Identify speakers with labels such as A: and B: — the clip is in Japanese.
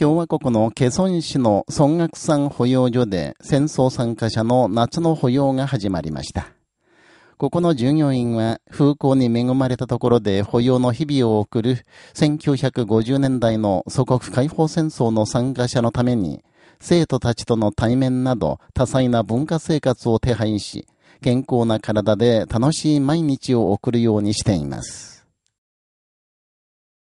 A: 共和国のケソン市の孫岳山保養所で戦争参加者の夏の保養が始まりました。ここの従業員は風光に恵まれたところで保養の日々を送る1950年代の祖国解放戦争の参加者のために生徒たちとの対面など多彩な文化生活を手配し、健康な体で楽しい毎日を送るようにしています。